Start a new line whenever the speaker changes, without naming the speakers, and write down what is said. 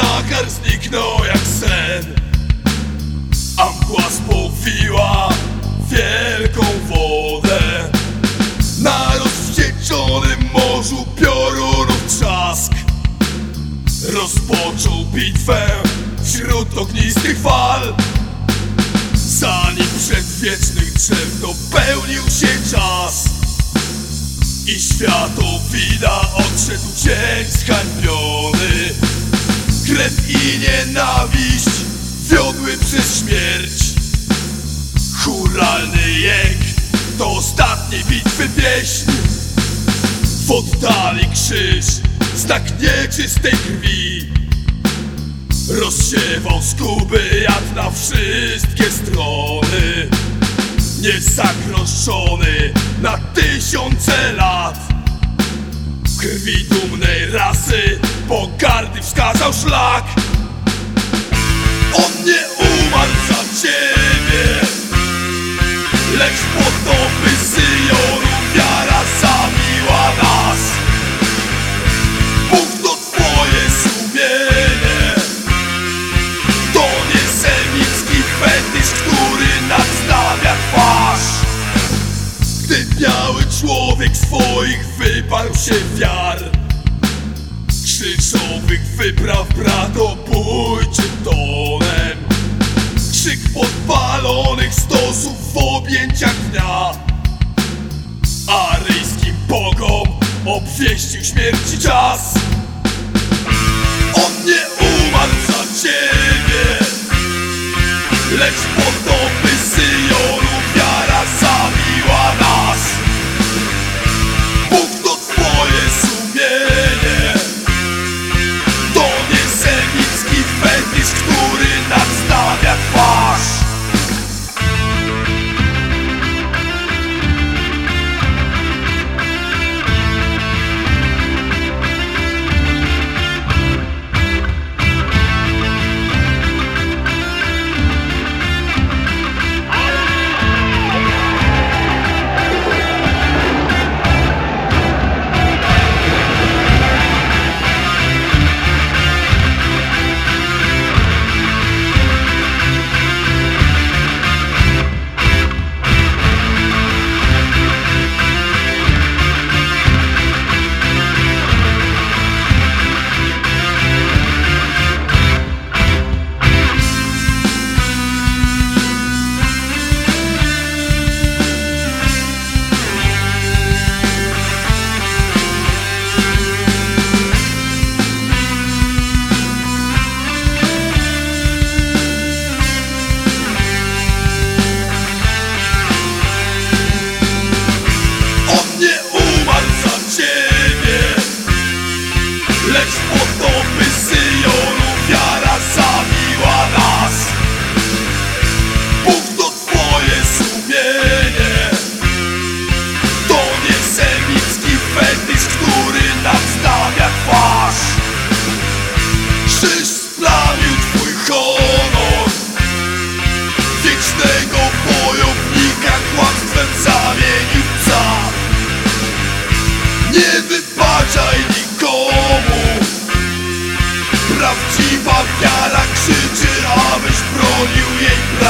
Hangar zniknął jak sen. Ampła spowiła wielką wodę. Na rozwścieczonym morzu piorunów trzask. Rozpoczął bitwę wśród ognistych fal. Zanim przedwiecznych drzew dopełnił się czas I światowida odszedł cień zhańbiony nienawiść wiodły przez śmierć. Churalny jęk to ostatniej bitwy pieśń. W oddali krzyż, znak nieczystej krwi. Rozsiewał skuby jad na wszystkie strony. Niezagrożony na tysiące lat. Krwi dumnej rasy pogardy wskazał szlak On nie umarł za ciebie Lecz potopy Syjonu wiara zabiła nas. Bóg to twoje sumienie. To nie semicki fetysz, który nadstawia twarz. Gdy biały człowiek swoich wyparł się wiar Krzyżowych wypraw bratobójczym tonem Krzyk podpalonych stosów w objęciach dnia. Aryjskim bogom obwieścił śmierci czas. On nie umarł za ciebie Lecz potopy Nie wybaczaj nikomu. Prawdziwa wiara krzyczy, abyś bronił jej prawa